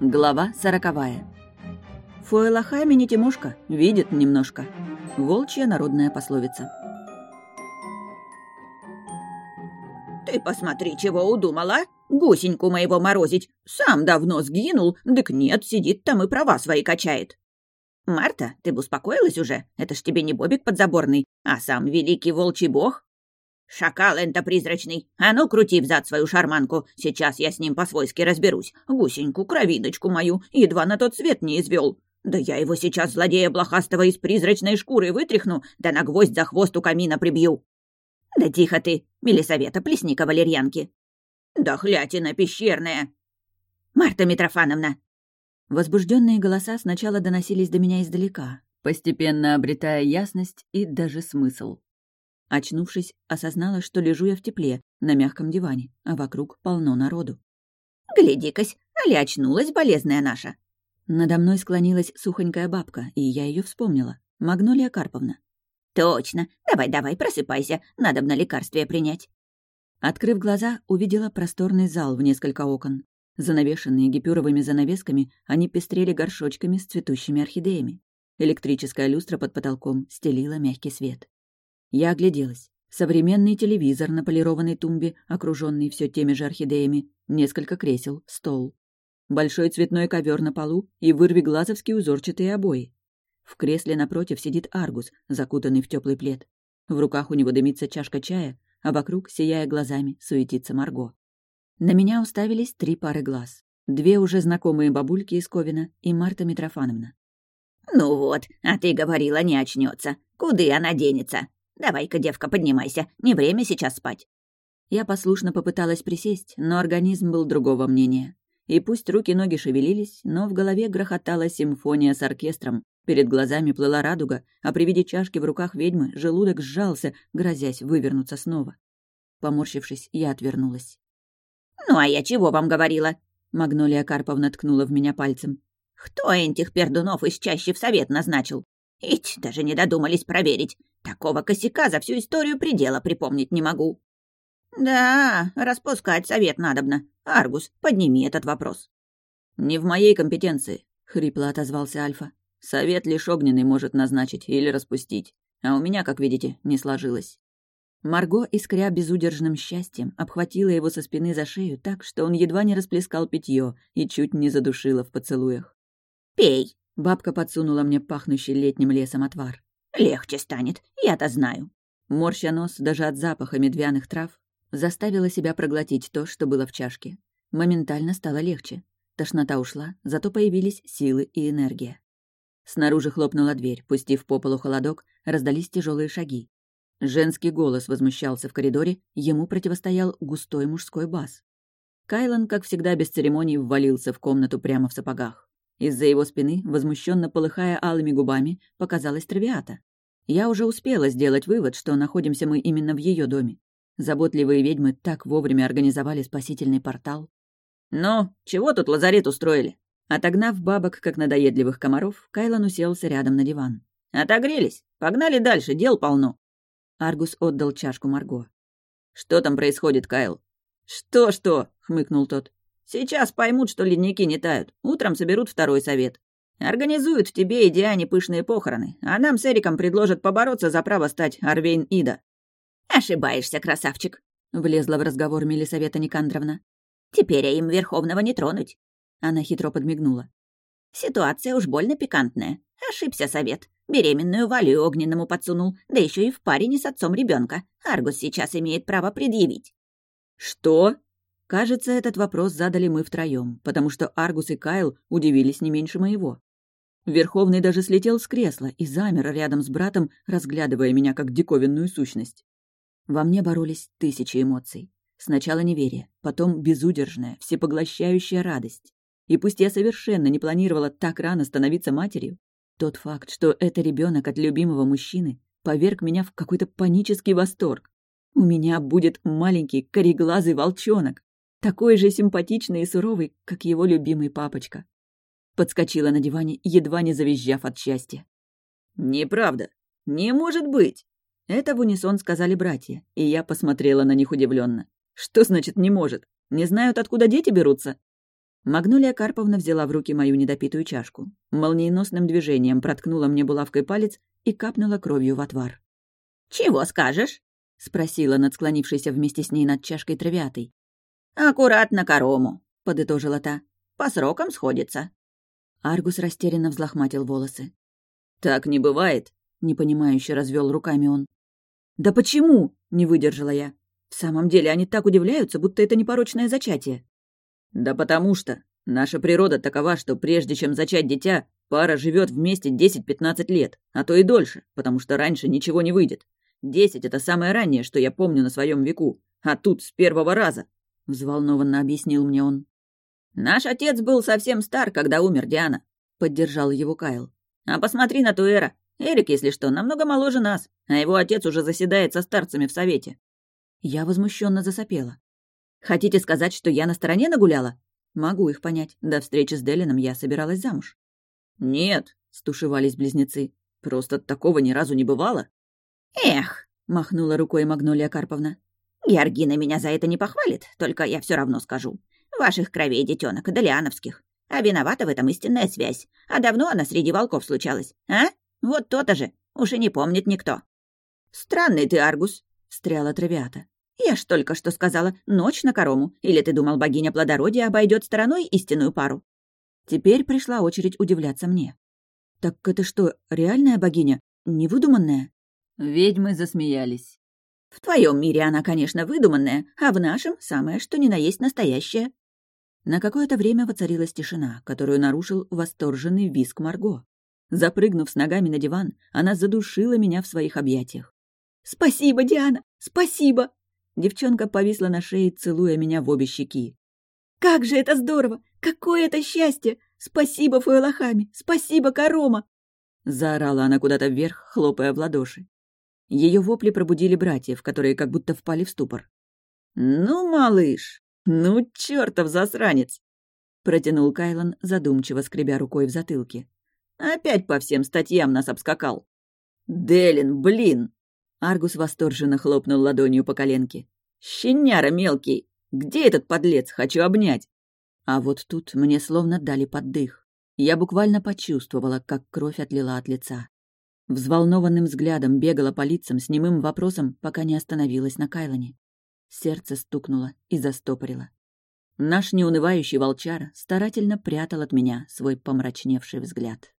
Глава сороковая. Фуэлахами не Тимошка, видит немножко. Волчья народная пословица. «Ты посмотри, чего удумала! Гусеньку моего морозить! Сам давно сгинул, дык нет, сидит там и права свои качает!» «Марта, ты бы успокоилась уже? Это ж тебе не Бобик подзаборный, а сам великий волчий бог!» «Шакал энто призрачный! А ну, крути взад свою шарманку! Сейчас я с ним по-свойски разберусь. Гусеньку, кровиночку мою, едва на тот свет не извел. Да я его сейчас, злодея блохастого, из призрачной шкуры вытряхну, да на гвоздь за хвост у камина прибью!» «Да тихо ты, Мелисавета, плесника валерьянки!» «Да хлятина пещерная!» «Марта Митрофановна!» Возбужденные голоса сначала доносились до меня издалека, постепенно обретая ясность и даже смысл. Очнувшись, осознала, что лежу я в тепле, на мягком диване, а вокруг полно народу. «Гляди-кась, али очнулась болезная наша?» Надо мной склонилась сухонькая бабка, и я ее вспомнила. Магнолия Карповна. «Точно. Давай-давай, просыпайся. Надо на лекарствие принять». Открыв глаза, увидела просторный зал в несколько окон. Занавешенные гипюровыми занавесками, они пестрели горшочками с цветущими орхидеями. Электрическая люстра под потолком стелила мягкий свет. Я огляделась. Современный телевизор на полированной тумбе, окруженный все теми же орхидеями, несколько кресел, стол. Большой цветной ковер на полу и вырви глазовские узорчатые обои. В кресле напротив сидит Аргус, закутанный в теплый плед. В руках у него дымится чашка чая, а вокруг, сияя глазами, суетится Марго. На меня уставились три пары глаз. Две уже знакомые бабульки из Ковина и Марта Митрофановна. «Ну вот, а ты говорила, не очнется. Куды она денется? «Давай-ка, девка, поднимайся, не время сейчас спать». Я послушно попыталась присесть, но организм был другого мнения. И пусть руки-ноги шевелились, но в голове грохотала симфония с оркестром, перед глазами плыла радуга, а при виде чашки в руках ведьмы желудок сжался, грозясь вывернуться снова. Поморщившись, я отвернулась. «Ну а я чего вам говорила?» Магнолия Карповна ткнула в меня пальцем. «Кто этих пердунов из чаще в совет назначил? Ить, даже не додумались проверить. Такого косяка за всю историю предела припомнить не могу. Да, распускать совет надобно. Аргус, подними этот вопрос. Не в моей компетенции, хрипло отозвался Альфа. Совет лишь огненный может назначить или распустить. А у меня, как видите, не сложилось. Марго, искря безудержным счастьем, обхватила его со спины за шею так, что он едва не расплескал питье и чуть не задушила в поцелуях. «Пей!» — бабка подсунула мне пахнущий летним лесом отвар. Легче станет, я-то знаю. Морща нос даже от запаха медвяных трав, заставила себя проглотить то, что было в чашке. Моментально стало легче. Тошнота ушла, зато появились силы и энергия. Снаружи хлопнула дверь, пустив по полу холодок, раздались тяжелые шаги. Женский голос возмущался в коридоре, ему противостоял густой мужской бас. Кайлан, как всегда, без церемоний ввалился в комнату прямо в сапогах. Из-за его спины, возмущенно полыхая алыми губами, показалась травиата. Я уже успела сделать вывод, что находимся мы именно в ее доме. Заботливые ведьмы так вовремя организовали спасительный портал. «Ну, чего тут лазарет устроили?» Отогнав бабок, как надоедливых комаров, Кайлан уселся рядом на диван. «Отогрелись? Погнали дальше, дел полно». Аргус отдал чашку Марго. «Что там происходит, Кайл?» «Что-что?» — хмыкнул тот. Сейчас поймут, что ледники не тают. Утром соберут второй совет. Организуют в тебе и Диане пышные похороны, а нам с Эриком предложат побороться за право стать Арвейн Ида». «Ошибаешься, красавчик», — влезла в разговор Мелисавета Никандровна. «Теперь им Верховного не тронуть». Она хитро подмигнула. «Ситуация уж больно пикантная. Ошибся совет. Беременную Валю огненному подсунул, да еще и в паре не с отцом ребенка. Аргус сейчас имеет право предъявить». «Что?» Кажется, этот вопрос задали мы втроем, потому что Аргус и Кайл удивились не меньше моего. Верховный даже слетел с кресла и замер рядом с братом, разглядывая меня как диковинную сущность. Во мне боролись тысячи эмоций. Сначала неверие, потом безудержная, всепоглощающая радость. И пусть я совершенно не планировала так рано становиться матерью, тот факт, что это ребенок от любимого мужчины, поверг меня в какой-то панический восторг. У меня будет маленький кореглазый волчонок такой же симпатичный и суровый, как его любимый папочка. Подскочила на диване, едва не завизжав от счастья. «Неправда! Не может быть!» Это в унисон сказали братья, и я посмотрела на них удивленно. «Что значит «не может»? Не знают, откуда дети берутся?» Магнолия Карповна взяла в руки мою недопитую чашку, молниеносным движением проткнула мне булавкой палец и капнула кровью в отвар. «Чего скажешь?» — спросила над склонившейся вместе с ней над чашкой травятой. «Аккуратно корому», — подытожила та. «По срокам сходится». Аргус растерянно взлохматил волосы. «Так не бывает», — непонимающе развел руками он. «Да почему?» — не выдержала я. «В самом деле они так удивляются, будто это непорочное зачатие». «Да потому что наша природа такова, что прежде чем зачать дитя, пара живет вместе 10-15 лет, а то и дольше, потому что раньше ничего не выйдет. Десять — это самое раннее, что я помню на своем веку, а тут с первого раза», — взволнованно объяснил мне он. «Наш отец был совсем стар, когда умер Диана», — поддержал его Кайл. «А посмотри на Туэра. Эрик, если что, намного моложе нас, а его отец уже заседает со старцами в совете». Я возмущенно засопела. Хотите сказать, что я на стороне нагуляла? Могу их понять. До встречи с Делином я собиралась замуж. Нет, стушевались близнецы. Просто такого ни разу не бывало. Эх, махнула рукой Магнолия Карповна. Георгина меня за это не похвалит, только я все равно скажу. Ваших кровей детенок, Долиановских. А виновата в этом истинная связь. А давно она среди волков случалась, а? Вот то-то же. Уж и не помнит никто. Странный ты, Аргус, встряла Травиата. «Я ж только что сказала, ночь на корому. Или ты думал, богиня плодородия обойдет стороной истинную пару?» Теперь пришла очередь удивляться мне. «Так это что, реальная богиня? Невыдуманная?» Ведьмы засмеялись. «В твоем мире она, конечно, выдуманная, а в нашем — самое что ни на есть настоящее». На какое-то время воцарилась тишина, которую нарушил восторженный виск Марго. Запрыгнув с ногами на диван, она задушила меня в своих объятиях. «Спасибо, Диана! Спасибо!» Девчонка повисла на шее, целуя меня в обе щеки. «Как же это здорово! Какое это счастье! Спасибо, Фуэлахами! Спасибо, Карома!» Заорала она куда-то вверх, хлопая в ладоши. Ее вопли пробудили братьев, которые как будто впали в ступор. «Ну, малыш! Ну, чертов засранец!» Протянул Кайлан, задумчиво скребя рукой в затылке. «Опять по всем статьям нас обскакал!» «Делин, блин!» Аргус восторженно хлопнул ладонью по коленке. «Щеняра мелкий! Где этот подлец? Хочу обнять!» А вот тут мне словно дали поддых. Я буквально почувствовала, как кровь отлила от лица. Взволнованным взглядом бегала по лицам с немым вопросом, пока не остановилась на Кайлоне. Сердце стукнуло и застопорило. Наш неунывающий волчара старательно прятал от меня свой помрачневший взгляд.